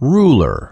ruler.